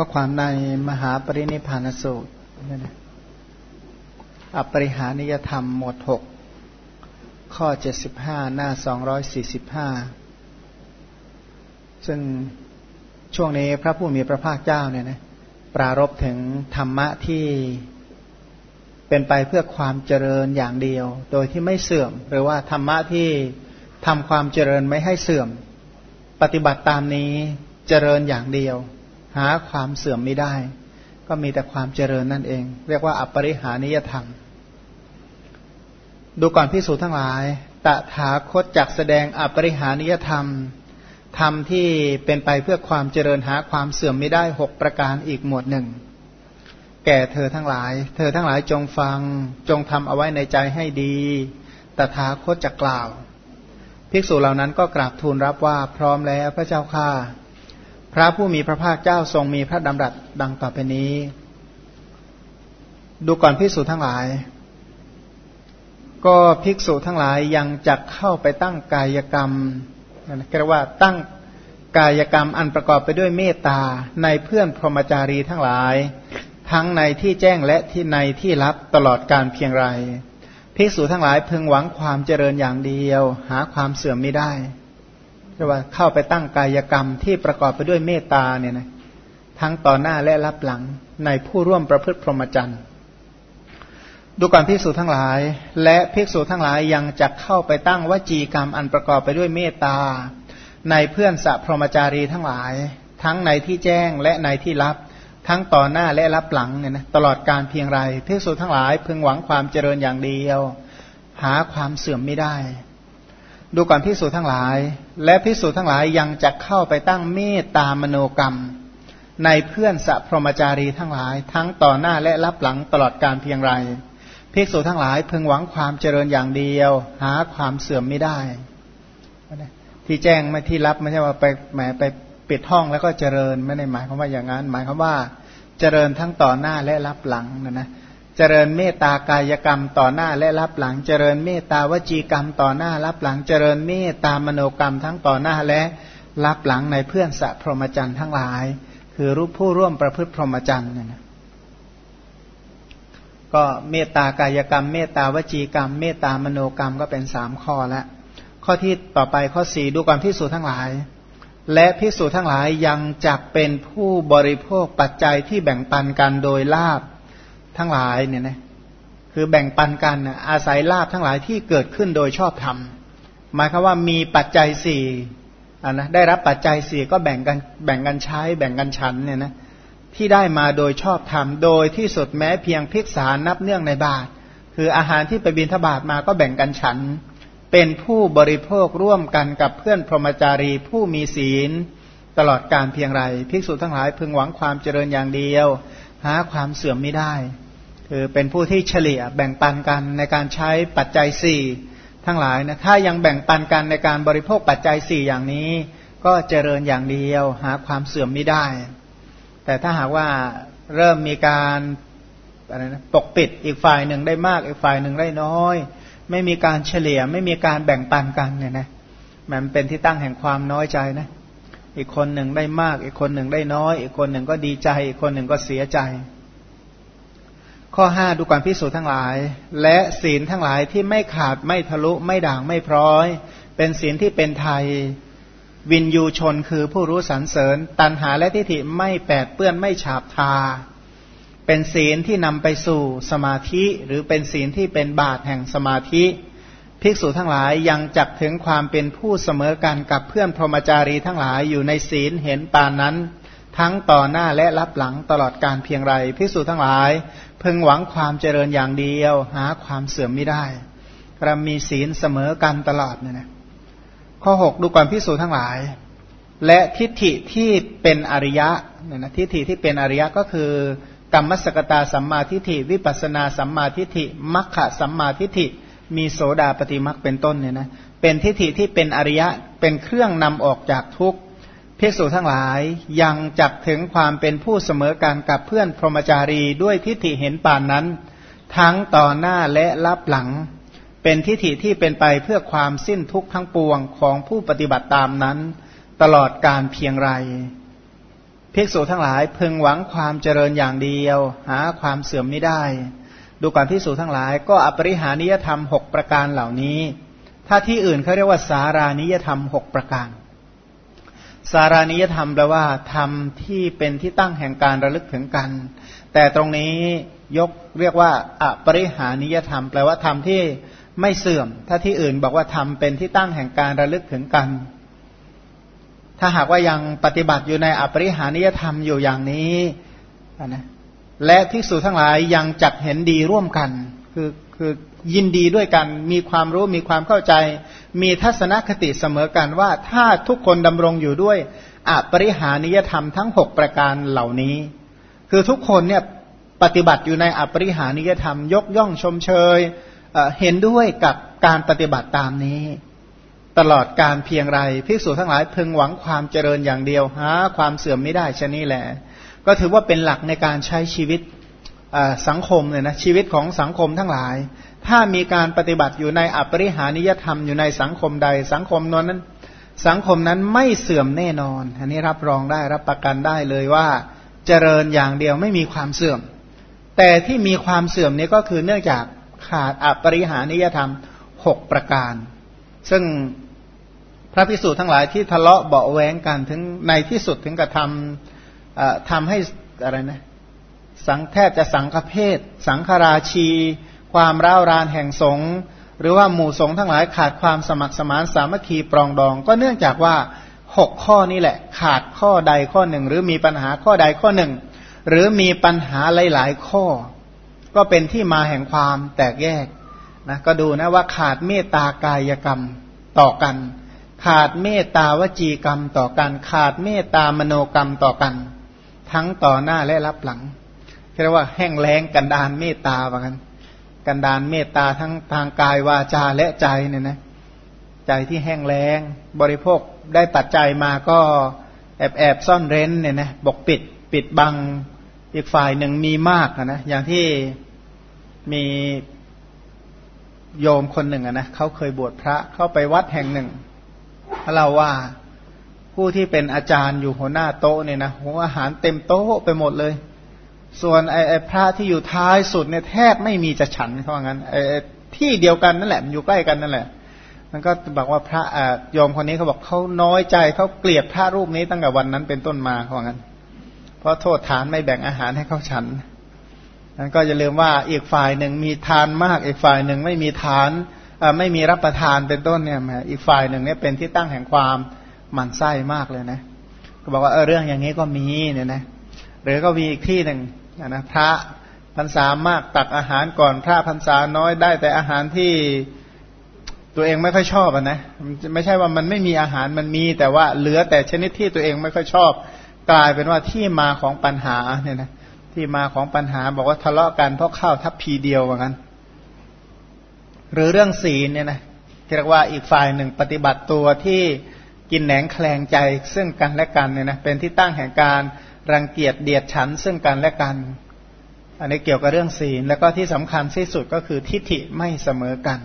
ก็ความในมหาปรินิพานสูตรนี่นะอปริหานิยธรรมหมวดหกข้อเจ็ดสิบห้าหน้าสองร้อยสี่สิบห้าซึ่งช่วงนี้พระผู้มีพระภาคเจ้าเนี่ยนะปรารบถึงธรรมะที่เป็นไปเพื่อความเจริญอย่างเดียว โดยที่ไม่เสื่อม หรือว่าธรรมะที่ทำความเจริญไม่ให้เสื่อม ปฏิบัติตามนี้เจริญอย่างเดียว หาความเสื่อมไม่ได้ ก็มีแต่ความเจริญนั่นเอง เรียกว่าอัปริหานิยธรรม ดูก่อนพิสูจน์ทั้งหลาย ตถาคตจักแสดงอัปริหานิยธรรมธรรมที่เป็นไปเพื่อความเจริญหาความเสื่อมไม่ได้หกประการอีกหมวดหนึ่ง แก่เธอทั้งหลาย เธอทั้งหลายจงฟัง จงทำเอาไว้ในใจให้ดี ตถาคตจะกล่าว ภิกษุเหล่านั้นก็กราบทูลรับว่าพร้อมแล้วพระเจ้าข้า ระผู้มีพระภาคเจ้าทรงมีพระดำรัสดังต่อไปนี้ ดูก่อนภิกษุทั้งหลาย ก็ภิกษุทั้งหลายยังจักเข้าไปตั้งกายกรรมนะเรียกว่าตั้งกายกรรมอันประกอบไปด้วยเมตตาในเพื่อนพรหมจารีทั้งหลาย ทั้งในที่แจ้งและที่ในที่ลับตลอดการเพียงไรภิกษุทั้งหลายพึงหวังความเจริญอย่างเดียว หาความเสื่อมไม่ได้ เรียกว่าเข้าไปตั้งกายกรรมที่ประกอบไปด้วยเมตตาเนี่ยนะทั้งต่อหน้าและรับหลังในผู้ร่วมประพฤติพรหมจรรย์ดูก่อนภิกษุทั้งหลาย และภิกษุทั้งหลายยังจะเข้าไปตั้งวจีกรรมอันประกอบไปด้วยเมตตา ในเพื่อนสัพพรหมจารีทั้งหลาย ทั้งในที่แจ้งและในที่ลับ ทั้งต่อหน้าและรับหลังเนี่ยนะตลอดการเพียงไรภิกษุทั้งหลายพึงหวังความเจริญอย่างเดียว หาความเสื่อมไม่ได้ ดูก่อนพิสูจนทั้งหลาย และพิสูจนทั้งหลายยังจะเข้าไปตั้งเมตตามโนกรรม ในเพื่อนสัพพมจารีทั้งหลาย ทั้งต่อหน้าและรับหลังตลอดการเพียงไรภิกษุทั้งหลายพึงหวังความเจริญอย่างเดียว หาความเสื่อมไม่ได้ ที่แจ้งไม่ที่รับไม่ใช่ว่าไปแหมไปปิดห้องแล้วก็เจริญไม่ได้หมายความว่าอย่างนั้น หมายความว่าเจริญทั้งต่อหน้าและรับหลังนะนะ เจริญเมตตากายกรรมต่อหน้าและรับหลัง เจริญเมตตาวจีกรรมต่อหน้ารับหลัง เจริญเมตตามโนกรรมทั้งต่อหน้าและรับหลังในเพื่อนสัพพรหมจรรย์ทั้งหลาย คือรูปผู้ร่วมประพฤติพรหมจรรย์เนี่ยนะก็เมตตากายกรรม เมตตาวจีกรรม เมตตามโนกรรมก็เป็นสามข้อแล้วข้อที่ต่อไปข้อสี่ดูความพิสูจน์ทั้งหลาย และพิสูจน์ทั้งหลายยังจักเป็นผู้บริโภคปัจจัยที่แบ่งปันกันโดยลาบ ทั้งหลายเนี่ยนะคือแบ่งปันกันอาศัยลาบทั้งหลายที่เกิดขึ้นโดยชอบธรรมหมายคือว่ามีปัจจัยสี่นะได้รับปัจจัยสี่ก็แบ่งกันแบ่งกันใช้แบ่งกันฉันเนี่ยนะที่ได้มาโดยชอบธรรมโดยที่สุดแม้เพียงพิกษานับเนื่องในบาท คืออาหารที่ไปบินทบาทมาก็แบ่งกันฉัน เป็นผู้บริโภคร่วมกันกับเพื่อนพรหมจารีผู้มีศีล ตลอดการเพียงไรภิกษุทั้งหลายพึงหวังความเจริญอย่างเดียว หาความเสื่อมไม่ได้ คือเป็นผู้ที่เฉลี่ยแบ่งปันกันในการใช้ปัจจัยสี่ทั้งหลายนะถ้ายังแบ่งปันกันในการบริโภคปัจจัยสี่อย่างนี้ ก็เจริญอย่างเดียวหาความเสื่อมไม่ได้ แต่ถ้าหากว่าเริ่มมีการอะไรนะปกปิดอีกฝ่ายหนึ่งได้มากอีกฝ่ายหนึ่งได้น้อย ไม่มีการเฉลี่ยไม่มีการแบ่งปันกันเนี่ยนะมันเป็นที่ตั้งแห่งความน้อยใจนะ อีกคนหนึ่งได้มาก อีกคนหนึ่งได้น้อย อีกคนหนึ่งก็ดีใจ อีกคนหนึ่งก็เสียใจ ข้อห้าดูก่อนพิสูจน์ทั้งหลาย และศีลทั้งหลายที่ไม่ขาดไม่ทะลุไม่ด่างไม่พร้อย เป็นศีลที่เป็นไทย วินยูชนคือผู้รู้สรรเสริญ ตันหาและทิฏฐิไม่แปดเปื้อนไม่ฉาบทา เป็นศีลที่นำไปสู่สมาธิหรือเป็นศีลที่เป็นบาตแห่งสมาธิ ภิกษุทั้งหลายยังจักถึงความเป็นผู้เสมอกันกับเพื่อนพรหมจารีทั้งหลายอยู่ในศีลเห็นปานนั้น ทั้งต่อหน้าและรับหลังตลอดการเพียงไรภิกษุทั้งหลาย พึงหวังความเจริญอย่างเดียว หาความเสื่อมไม่ได้เรามีศีลเสมอกันตลอดเนี่ยนะข้อหกดูก่อนพิสูจทั้งหลาย และทิฏฐิที่เป็นอริยะเนี่ยนะทิฏฐิที่เป็นอริยะก็คือกรรมสกตาสัมมาทิฏฐิ วิปัสนาสัมมาทิฏฐิมัคคะสัมมาทิฏฐิ มีโสดาปฏิมัคเป็นต้นเนี่ยนะเป็นทิฏฐิที่เป็นอริยะเป็นเครื่องนำออกจากทุกข์ ภิกษุทั้งหลายยังจักถึงความเป็นผู้เสมอการกับเพื่อนพรหมจารีด้วยทิฏฐิเห็นป่านนั้น ทั้งต่อหน้าและรับหลัง เป็นทิฏฐิที่เป็นไปเพื่อความสิ้นทุกข์ทั้งปวงของผู้ปฏิบัติตามนั้น ตลอดการเพียงไรภิกษุทั้งหลายพึงหวังความเจริญอย่างเดียว หาความเสื่อมไม่ได้ ดูก่อนภิกษุทั้งหลายก็อปริหานิยธรรมหกประการเหล่านี้ ถ้าที่อื่นเขาเรียกว่าสารานิยธรรมหกประการ สารานิยธรรมแปลว่าธรรมที่เป็นที่ตั้งแห่งการระลึกถึงกัน แต่ตรงนี้ยกเรียกว่าอปริหานิยธรรม แปลว่าธรรมที่ไม่เสื่อม ถ้าที่อื่นบอกว่าธรรมเป็นที่ตั้งแห่งการระลึกถึงกัน ถ้าหากว่ายังปฏิบัติอยู่ในอปริหานิยธรรมอยู่อย่างนี้นะและภิกษุทั้งหลายยังจักเห็นดีร่วมกัน คือคือยินดีด้วยกัน มีความรู้มีความเข้าใจ มีทัศนคติเสมอกันว่าถ้าทุกคนดำรงอยู่ด้วยอปริหานิยธรรมทั้งหกประการเหล่านี้ คือทุกคนเนี่ยปฏิบัติอยู่ในอปริหานิยธรรม ยกย่องชมเชยเห็นด้วยกับการปฏิบัติตามนี้ ตลอดการเพียงไรภิกษุทั้งหลายพึงหวังความเจริญอย่างเดียวหาความเสื่อมไม่ได้ชนี้แหละก็ถือว่าเป็นหลักในการใช้ชีวิตสังคมเนี่ยนะชีวิตของสังคมทั้งหลาย ถ้ามีการปฏิบัติอยู่ในอปริหานิยธรรมอยู่ในสังคมใด สังคมนั้น สังคมนั้นไม่เสื่อมแน่นอน อันนี้รับรองได้รับประกันได้เลยว่าเจริญอย่างเดียวไม่มีความเสื่อม แต่ที่มีความเสื่อมนี้ก็คือเนื่องจากขาดอปริหานิยธรรมหกประการ ซึ่งพระพิสูจน์ทั้งหลายที่ทะเลาะเบาแวงกันถึงในที่สุดถึงกับทำทำให้อะไรนะสังแทบจะสังฆเพศ สังฆราชี ความร้าวรานแห่งสงฆ์หรือว่าหมู่สงฆ์ทั้งหลายขาดความสมัครสมานสามัคคีปรองดอง ก็เนื่องจากว่าหกข้อนี้แหละ ขาดข้อใดข้อหนึ่ง หรือมีปัญหาข้อใดข้อหนึ่ง หรือมีปัญหาหลาย ๆ ข้อ ก็เป็นที่มาแห่งความแตกแยกนะก็ดูนะว่าขาดเมตตากายกรรมต่อกัน ขาดเมตตาวจีกรรมต่อกัน ขาดเมตตามโนกรรมต่อกัน ทั้งต่อหน้าและรับหลังเรียกว่าแห้งแล้งกันดานเมตตาว่ากัน กันดานเมตตาทั้งทางกายวาจาและใจเนี่ยนะใจที่แห้งแล้งบริโภคได้ปัจจัยมาก็แอบแอบซ่อนเร้นเนี่ยนะบกปิดปิดบังอีกฝ่ายหนึ่งมีมากนะอย่างที่มีโยมคนหนึ่งนะเขาเคยบวชพระเข้าไปวัดแห่งหนึ่งเราว่าผู้ที่เป็นอาจารย์อยู่หัวหน้าโต๊ะเนี่ยนะหัวอาหารเต็มโต๊ะไปหมดเลย ส่วนไอ้พระที่อยู่ท้ายสุดเนี่ยแทบไม่มีจะฉันเขาว่างั้นไอ้ที่เดียวกันนั่นแหละมันอยู่ใกล้กันนั่นแหละ มันก็บอกว่าพระโยมคนนี้เขาบอกเขาน้อยใจเขาเกลียดพระรูปนี้ตั้งแต่วันนั้นเป็นต้นมาเขาว่างั้น เพราะโทษฐานไม่แบ่งอาหารให้เขาฉันนั้นก็อย่าลืมว่าอีกฝ่ายหนึ่งมีทานมาก อีกฝ่ายหนึ่งไม่มีทานไม่มีรับประทานเป็นต้นเนี่ยอีกฝ่ายหนึ่งเนี่ยเป็นที่ตั้งแห่งความหมั่นไส้มากเลยนะ ก็บอกว่าเออเรื่องอย่างนี้ก็มีเนี่ยนะหรือก็มีอีกที่หนึ่ง นะพระพรรษามากตักอาหารก่อนพระพรรษาน้อยได้แต่อาหารที่ตัวเองไม่ค่อยชอบนะไม่ใช่ว่ามันไม่มีอาหารมันมี แต่ว่าเหลือแต่ชนิดที่ตัวเองไม่ค่อยชอบ กลายเป็นว่าที่มาของปัญหาเนี่ยนะที่มาของปัญหาบอกว่าทะเลาะกันเพราะข้าวทัพพีเดียวเหมือนกันหรือเรื่องศีลเนี่ยนะเรียกว่าอีกฝ่ายหนึ่งปฏิบัติตัวที่กินแหนงแคลงใจซึ่งกันและกันเนี่ยนะเป็นที่ตั้งแห่งการ รังเกียจเดียดฉันซึ่งกันและกัน อันนี้เกี่ยวกับเรื่องศีลแล้วก็ที่สำคัญที่สุดก็คือทิฏฐิไม่เสมอกัน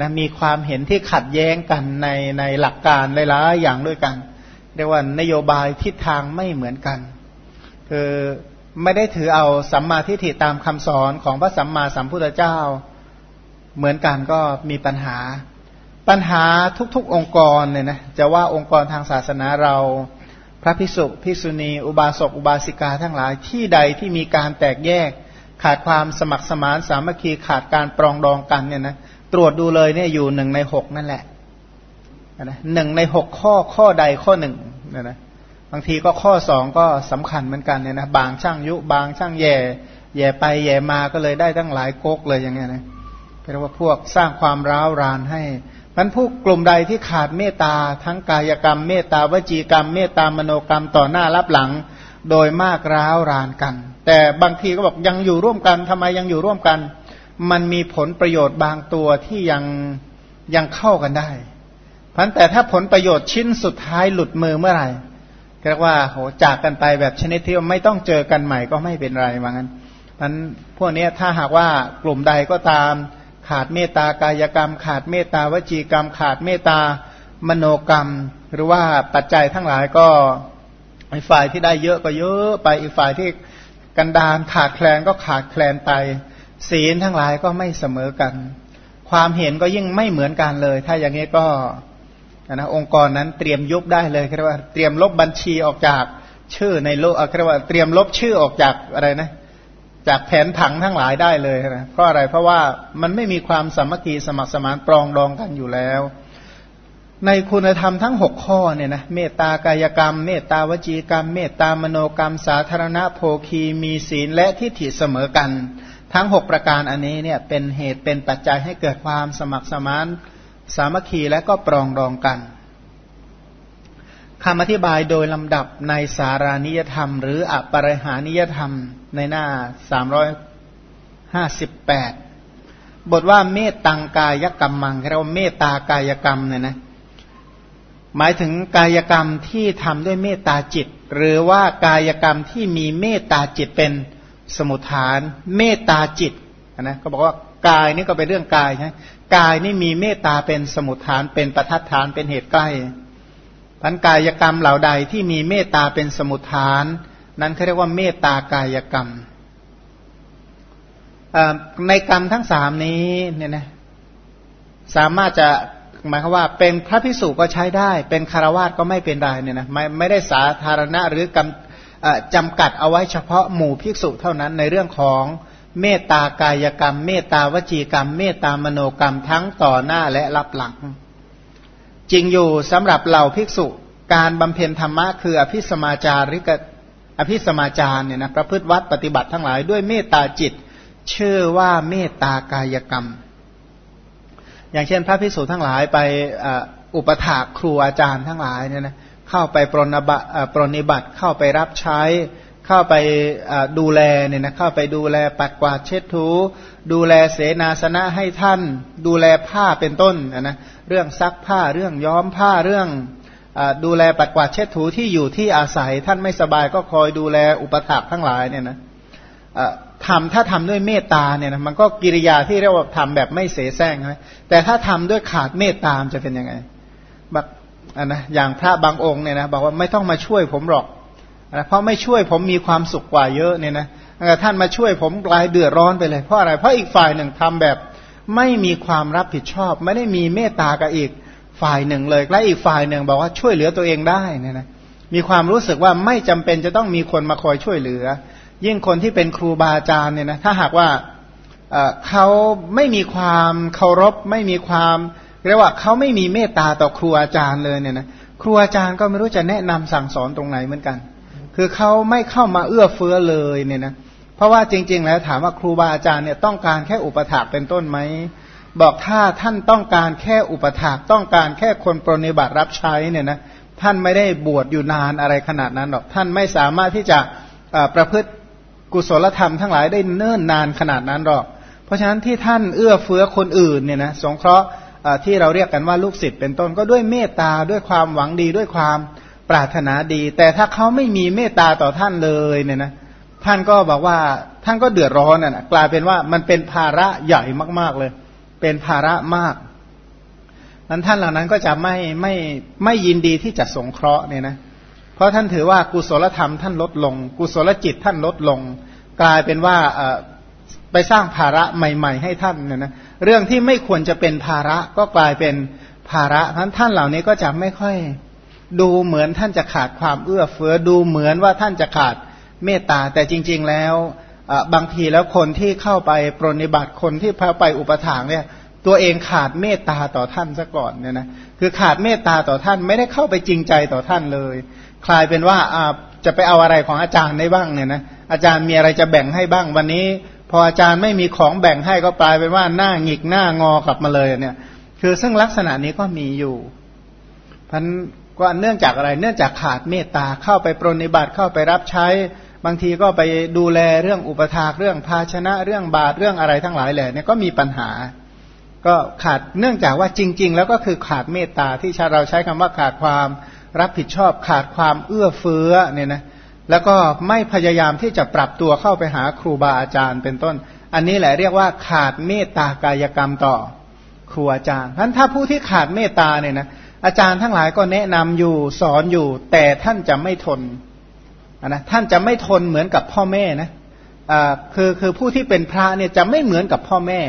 นะมีความเห็นที่ขัดแย้งกันในในหลักการหลายๆอย่างด้วยกันเรียกว่านโยบายทิศทางไม่เหมือนกันคือไม่ได้ถือเอาสัมมาทิฏฐิตามคำสอนของพระสัมมาสัมพุทธเจ้า เหมือนกันก็มีปัญหา ปัญหาทุกๆองค์กรเนี่ยนะจะว่าองค์กรทางศาสนาเรา พระภิกษุภิกษุณี อุบาสกอุบาสิกาทั้งหลายที่ใดที่มีการแตกแยก ขาดความสมัครสมานสามัคคีขาดการปรองดองกันเนี่ยนะตรวจดูเลยเนี่ยอยู่หนึ่งในหกนั่นแหละนะหนึ่งในหกข้อข้อใดข้อหนึ่งเนี่ยนะบางทีก็ข้อสองก็สำคัญเหมือนกันเนี่ยนะบางช่างยุบางช่างแย่แย่ไปแย่มาก็เลยได้ตั้งหลายก๊กเลยอย่างเงี้ยนะเรียกว่าพวกสร้างความร้าวรานให้ มันผู้กลุ่มใดที่ขาดเมตตาทั้งกายกรรม เมตตาวจีกรรม เมตตามโนกรรมต่อหน้ารับหลัง โดยมากร้าวรานกัน แต่บางทีก็บอกยังอยู่ร่วมกันทำไมยังอยู่ร่วมกัน มันมีผลประโยชน์บางตัวที่ยังยังเข้ากันได้พันแต่ถ้าผลประโยชน์ชิ้นสุดท้ายหลุดมือเมื่อไหร่เรียกว่าโหจากกันไปแบบชนิดที่ไม่ต้องเจอกันใหม่ก็ไม่เป็นไรว่างั้นมันพวกนี้ถ้าหากว่ากลุ่มใดก็ตาม ขาดเมตตากายกรรม ขาดเมตตาวจีกรรม ขาดเมตตามโนกรรม หรือว่าปัจจัยทั้งหลายก็ไอฝ่ายที่ได้เยอะก็เยอะไปอีกฝ่ายที่กันดานขาดแคลนก็ขาดแคลนไป ศีลทั้งหลายก็ไม่เสมอกัน ความเห็นก็ยิ่งไม่เหมือนกันเลย ถ้าอย่างนี้ก็นะองค์กรนั้นเตรียมยุบได้เลยเรียกว่าเตรียมลบบัญชีออกจากชื่อในโลกเรียกว่าเตรียมลบชื่อออกจากอะไรนะ จากแผนผังทั้งหลายได้เลยนะเพราะอะไรเพราะว่ามันไม่มีความสามัคคีสมัครสมานปรองดองกันอยู่แล้ว ในคุณธรรมทั้งหกข้อเนี่ยนะเมตตากายกรรม เมตตาวจีกรรม เมตตามโนกรรม สาธารณโภคีมีศีลและทิฏฐิเสมอกัน ทั้งหกประการอันนี้เนี่ยเป็นเหตุเป็นปัจจัยให้เกิดความสมัครสมานสามัคคีและก็ปรองดองกัน คำอธิบายโดยลำดับในสารานิยธรรม หรืออปริหานิยธรรมในหน้า 358 บทว่าเมตตังกายกรรมมังเรียกว่าเมตตากายกรรมเนี่ยนะหมายถึงกายกรรมที่ทำด้วยเมตตาจิต หรือว่ากายกรรมที่มีเมตตาจิตเป็นสมุทฐาน เมตตาจิตนะก็บอกว่ากายนี่ก็เป็นเรื่องกายใช่กายนี่มีเมตตาเป็นสมุทฐานเป็นประทัดฐานเป็นเหตุใกล้ พันกายกรรมเหล่าใดที่มีเมตตาเป็นสมุทฐาน นั้นเขาเรียกว่าเมตตากายกรรมในกรรมทั้งสามนี้เนี่ยนะสามารถจะหมายความว่า เป็นพระพิสุก็ใช้ได้ เป็นคารวาสก็ไม่เป็นไรเนี่ยนะไม่ไม่ได้สาธารณะหรือกำจำกัดเอาไว้เฉพาะหมู่ภิกษุเท่านั้นในเรื่องของเมตตากายกรรม เมตตาวจีกรรม เมตตามโนกรรมทั้งต่อหน้าและรับหลัง จริงอยู่สำหรับเหล่าภิกษุการบำเพ็ญธรรมะคืออภิสมาจาริกอภิสมาจารเนี่ยนะประพฤติวัดปฏิบัติทั้งหลายด้วยเมตตาจิต เชื่อว่าเมตตากายกรรม อย่างเช่นพระภิกษุทั้งหลายไปอุปถากครูอาจารย์ทั้งหลายเนี่ยนะเข้าไปปรนบปรนิบัติเข้าไปรับใช้ เข้าไปดูแลเนี่ยนะเข้าไปดูแลปัดกวาดเช็ดถู ดูแลเสนาสนะให้ท่าน ดูแลผ้าเป็นต้นนะ เรื่องซักผ้าเรื่องย้อมผ้าเรื่องอดูแลปัดกวาดเช็ดถูที่อยู่ที่อาศัย ท่านไม่สบายก็คอยดูแลอุปถัมภ์ทั้งหลายเนี่ยนะทำถ้าทำด้วยเมตตาเนี่ยนะมันก็กิริยาที่เรียกว่าทำแบบไม่เสแสร้งนะแต่ถ้าทำด้วยขาดเมตตามจะเป็นยังไงแบบอันนะอย่างพระบางองค์เนี่ยนะบอกว่าไม่ต้องมาช่วยผมหรอกนะเพราะไม่ช่วยผมมีความสุขกว่าเยอะเนี่ยนะท่านมาช่วยผมกลายเดือดร้อนไปเลยเพราะอะไรเพราะอีกฝ่ายหนึ่งทำแบบ ไม่มีความรับผิดชอบ ไม่ได้มีเมตตากับอีกฝ่ายหนึ่งเลย และอีกฝ่ายหนึ่งบอกว่าช่วยเหลือตัวเองได้เนี่ยนะมีความรู้สึกว่าไม่จำเป็นจะต้องมีคนมาคอยช่วยเหลือ ยิ่งคนที่เป็นครูบาอาจารย์เนี่ยนะถ้าหากว่าเขาไม่มีความเคารพ ไม่มีความเรียกว่าเขาไม่มีเมตตาต่อครูอาจารย์เลยเนี่ยนะครูอาจารย์ก็ไม่รู้จะแนะนำสั่งสอนตรงไหนเหมือนกัน คือเขาไม่เข้ามาเอื้อเฟื้อเลยเนี่ยนะเพราะว่าจริง ๆ แล้วถามว่าครูบาอาจารย์เนี่ยต้องการแค่อุปถากเป็นต้นไหมบอกถ้าท่านต้องการแค่อุปถากต้องการแค่คนปรนิบัติรับใช้เนี่ยนะท่านไม่ได้บวชอยู่นานอะไรขนาดนั้นหรอกท่านไม่สามารถที่จะประพฤติกุศลธรรมทั้งหลายได้เนิ่นนานขนาดนั้นหรอก เพราะฉะนั้นที่ท่านเอื้อเฟื้อคนอื่นเนี่ยนะสงเคราะห์ที่เราเรียกกันว่าลูกศิษย์เป็นต้นก็ด้วยเมตตาด้วยความหวังดีด้วยความปรารถนาดี แต่ถ้าเขาไม่มีเมตตาต่อท่านเลยเนี่ยนะ ท่านก็บอกว่าท่านก็เดือดร้อนน่ะกลายเป็นว่ามันเป็นภาระใหญ่มาก ๆเลย เป็นภาระมากนั้นท่านเหล่านั้นก็จะไม่ไม่ไม่ยินดีที่จะสงเคราะห์เนี่ยนะเพราะท่านถือว่ากุศลธรรมท่านลดลง กุศลจิตท่านลดลง กลายเป็นว่าไปสร้างภาระใหม่ ๆ ให้ท่านเนี่ยนะเรื่องที่ไม่ควรจะเป็นภาระก็กลายเป็นภาระท่านท่านเหล่านี้ก็จะไม่ค่อย ดูเหมือนท่านจะขาดความเอื้อเฟื้อดูเหมือนว่าท่านจะขาด เมตตาแต่จริง ๆแล้วบางทีแล้วคนที่เข้าไปปรนิบัติคนที่พาไปอุปถางเนี่ย ตัวเองขาดเมตตาต่อท่านซะก่อนเนี่ยนะคือขาดเมตตาต่อท่านไม่ได้เข้าไปจริงใจต่อท่านเลยคลายเป็นว่าจะไปเอาอะไรของอาจารย์ได้บ้างเนี่ยนะอาจารย์มีอะไรจะแบ่งให้บ้างวันนี้ พออาจารย์ไม่มีของแบ่งให้ก็กลายเป็นว่าหน้าหงิกหน้างอกลับมาเลยเนี่ย คือซึ่งลักษณะนี้ก็มีอยู่พันก็เนื่องจากอะไร เนื่องจากขาดเมตตาเข้าไปปรนิบัติเข้าไปรับใช้ บางทีก็ไปดูแลเรื่องอุปถากเรื่องภาชนะเรื่องบาตรเรื่องอะไรทั้งหลายแหละเนี่ยก็มีปัญหา ก็ขาดเนื่องจากว่าจริง ๆ แล้วก็คือขาดเมตตาที่ชาเราใช้คำว่าขาดความรับผิดชอบขาดความเอื้อเฟื้อเนี่ยนะแล้วก็ไม่พยายามที่จะปรับตัวเข้าไปหาครูบาอาจารย์เป็นต้น อันนี้แหละเรียกว่าขาดเมตตากายกรรมต่อครูอาจารย์ท่านถ้าผู้ที่ขาดเมตตาเนี่ยนะอาจารย์ทั้งหลายก็แนะนำอยู่สอนอยู่ แต่ท่านจะไม่ทน นะท่านจะไม่ทนเหมือนกับพ่อแม่นะคือคือผู้ที่เป็นพระเนี่ยจะไม่เหมือนกับพ่อแม่